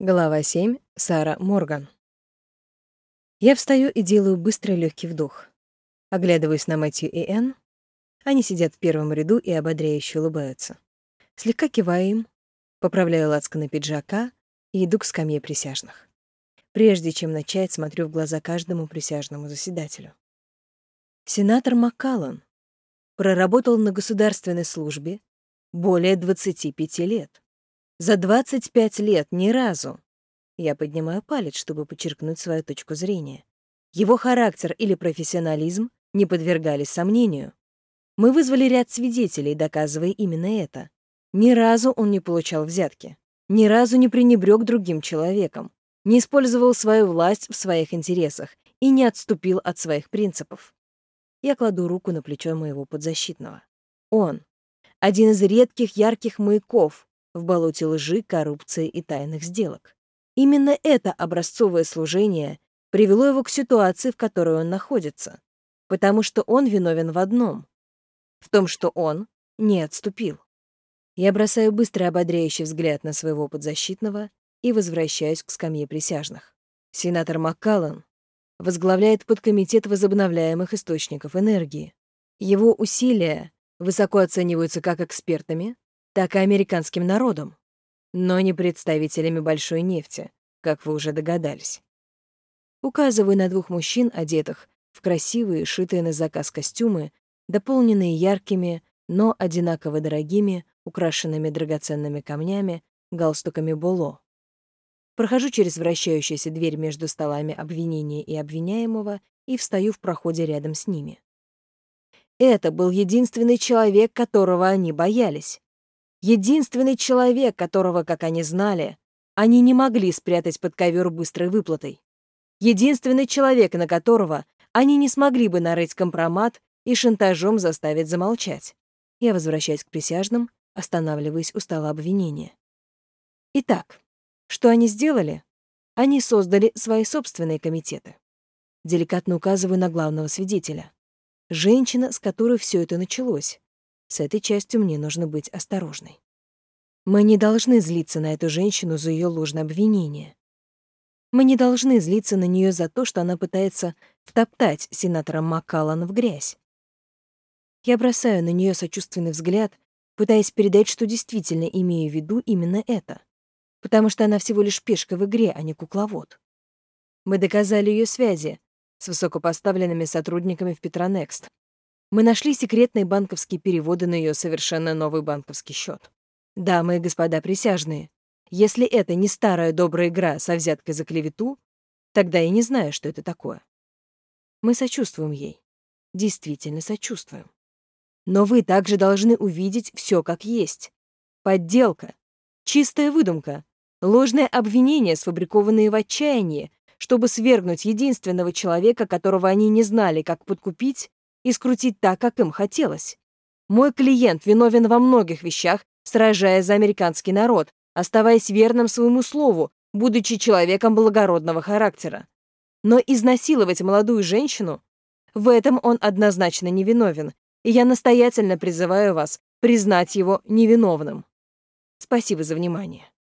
Глава 7. Сара Морган. Я встаю и делаю быстрый легкий вдох. Оглядываюсь на Мэтью и Энн. Они сидят в первом ряду и ободряюще улыбаются. Слегка киваю им, поправляю лацканы пиджака и иду к скамье присяжных. Прежде чем начать, смотрю в глаза каждому присяжному заседателю. Сенатор Маккаллан проработал на государственной службе более 25 лет. За 25 лет ни разу. Я поднимаю палец, чтобы подчеркнуть свою точку зрения. Его характер или профессионализм не подвергались сомнению. Мы вызвали ряд свидетелей, доказывая именно это. Ни разу он не получал взятки. Ни разу не пренебрег другим человеком. Не использовал свою власть в своих интересах и не отступил от своих принципов. Я кладу руку на плечо моего подзащитного. Он — один из редких ярких маяков, в болоте лжи, коррупции и тайных сделок. Именно это образцовое служение привело его к ситуации, в которой он находится, потому что он виновен в одном — в том, что он не отступил. Я бросаю быстрый ободряющий взгляд на своего подзащитного и возвращаюсь к скамье присяжных. Сенатор Маккаллан возглавляет подкомитет возобновляемых источников энергии. Его усилия высоко оцениваются как экспертами, так и американским народом, но не представителями большой нефти, как вы уже догадались. Указываю на двух мужчин, одетых в красивые, шитые на заказ костюмы, дополненные яркими, но одинаково дорогими, украшенными драгоценными камнями, галстуками Боло. Прохожу через вращающуюся дверь между столами обвинения и обвиняемого и встаю в проходе рядом с ними. Это был единственный человек, которого они боялись. Единственный человек, которого, как они знали, они не могли спрятать под ковер быстрой выплатой. Единственный человек, на которого они не смогли бы нарыть компромат и шантажом заставить замолчать. Я возвращаюсь к присяжным, останавливаясь у стола обвинения. Итак, что они сделали? Они создали свои собственные комитеты. Деликатно указываю на главного свидетеля. Женщина, с которой все это началось. С этой частью мне нужно быть осторожной. Мы не должны злиться на эту женщину за ее ложное обвинение. Мы не должны злиться на нее за то, что она пытается втоптать сенатора Маккаллана в грязь. Я бросаю на нее сочувственный взгляд, пытаясь передать, что действительно имею в виду именно это, потому что она всего лишь пешка в игре, а не кукловод. Мы доказали ее связи с высокопоставленными сотрудниками в Петронекст, мы нашли секретные банковские переводы на ее совершенно новый банковский счет. Дамы и господа присяжные, если это не старая добрая игра со взяткой за клевету, тогда я не знаю, что это такое. Мы сочувствуем ей. Действительно сочувствуем. Но вы также должны увидеть все как есть. Подделка, чистая выдумка, ложное обвинение, сфабрикованные в отчаянии, чтобы свергнуть единственного человека, которого они не знали, как подкупить и скрутить так, как им хотелось. Мой клиент виновен во многих вещах, сражаясь за американский народ, оставаясь верным своему слову, будучи человеком благородного характера. Но изнасиловать молодую женщину — в этом он однозначно невиновен, и я настоятельно призываю вас признать его невиновным. Спасибо за внимание.